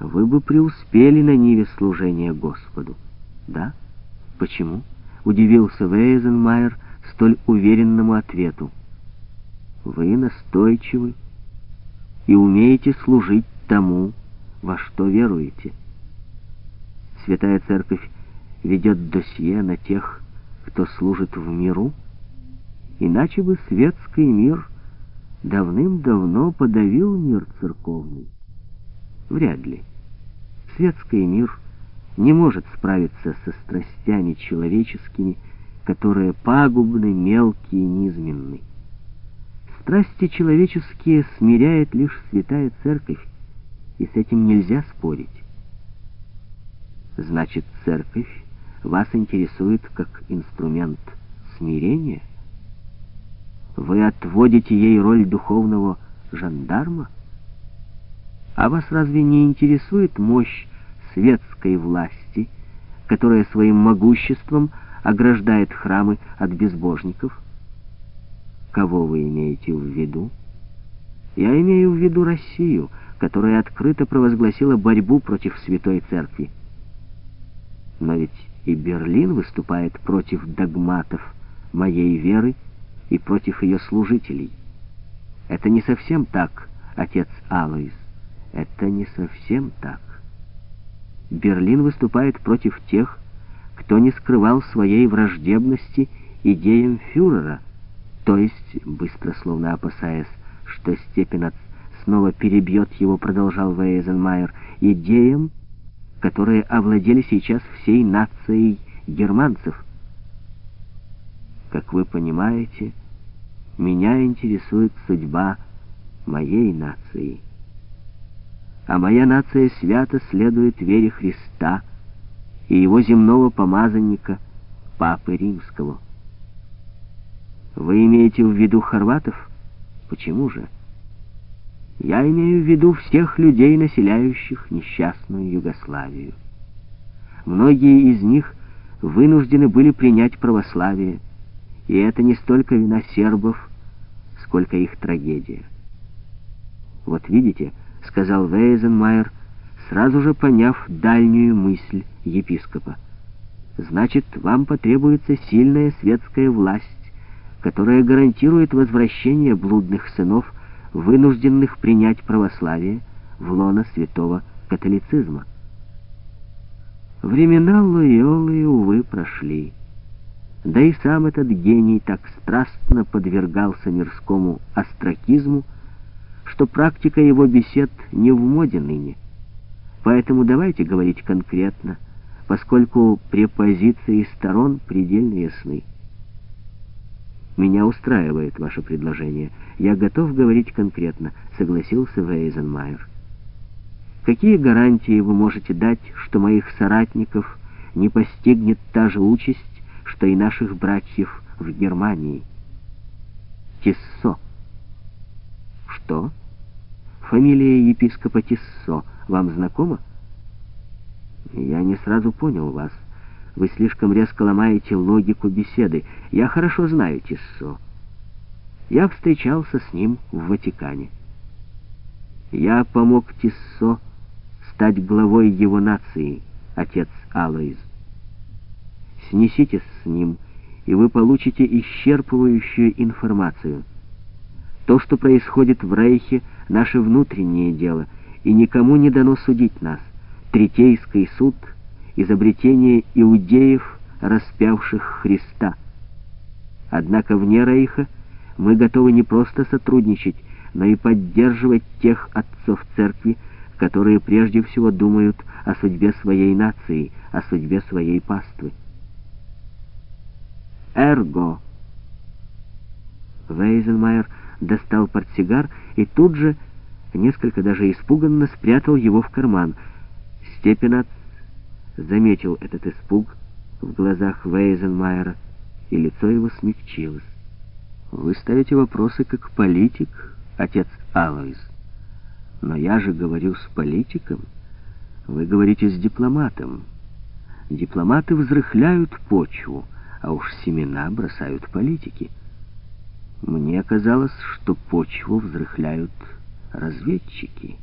вы бы преуспели на ниве служения Господу. Да? Почему? Удивился Вейзенмайер столь уверенному ответу. Вы настойчивы и умеете служить тому, во что веруете. Святая Церковь ведет досье на тех, кто служит в миру, иначе бы светский мир давным-давно подавил мир церковный. Вряд ли. Светский мир не может справиться со страстями человеческими, которые пагубны, мелкие, низменны. Страсти человеческие смиряет лишь святая церковь, и с этим нельзя спорить. Значит, церковь вас интересует как инструмент смирения? Вы отводите ей роль духовного жандарма? А вас разве не интересует мощь светской власти, которая своим могуществом ограждает храмы от безбожников? Кого вы имеете в виду? Я имею в виду Россию, которая открыто провозгласила борьбу против Святой Церкви. Но ведь и Берлин выступает против догматов моей веры и против ее служителей. Это не совсем так, отец Алоис. Это не совсем так. Берлин выступает против тех, кто не скрывал своей враждебности идеям фюрера, то есть, быстро словно опасаясь, что Степенац снова перебьет его, продолжал Вейзенмайер, идеям, которые овладели сейчас всей нацией германцев. Как вы понимаете, меня интересует судьба моей нации. А моя нация свято следует вере Христа и его земного помазанника, Папы Римского. Вы имеете в виду хорватов? Почему же? Я имею в виду всех людей, населяющих несчастную Югославию. Многие из них вынуждены были принять православие, и это не столько вина сербов, сколько их трагедия. «Вот видите», — сказал Вейзенмайер, сразу же поняв дальнюю мысль епископа, «значит, вам потребуется сильная светская власть, которая гарантирует возвращение блудных сынов вынужденных принять православие в лоно святого католицизма. Времена Лойолы, увы, прошли. Да и сам этот гений так страстно подвергался мирскому астракизму, что практика его бесед не в моде ныне. Поэтому давайте говорить конкретно, поскольку препозиции сторон предельно ясны. «Меня устраивает ваше предложение. Я готов говорить конкретно», — согласился Вейзенмайер. «Какие гарантии вы можете дать, что моих соратников не постигнет та же участь, что и наших братьев в Германии?» «Тиссо». «Что?» «Фамилия епископа Тиссо вам знакома?» «Я не сразу понял вас». Вы слишком резко ломаете логику беседы. Я хорошо знаю Тиссо. Я встречался с ним в Ватикане. Я помог Тиссо стать главой его нации, отец Алоиз. Снеситесь с ним, и вы получите исчерпывающую информацию. То, что происходит в Рейхе, наше внутреннее дело, и никому не дано судить нас. Третейский суд — изобретение иудеев, распявших Христа. Однако вне Рейха мы готовы не просто сотрудничать, но и поддерживать тех отцов церкви, которые прежде всего думают о судьбе своей нации, о судьбе своей паствы. «Эрго!» Вейзенмайер достал портсигар и тут же, несколько даже испуганно, спрятал его в карман. Степенац заметил этот испуг в глазах Вейзенмайера, и лицо его смягчилось. «Вы ставите вопросы как политик, отец Алоис. Но я же говорю с политиком. Вы говорите с дипломатом. Дипломаты взрыхляют почву, а уж семена бросают политики. Мне казалось, что почву взрыхляют разведчики».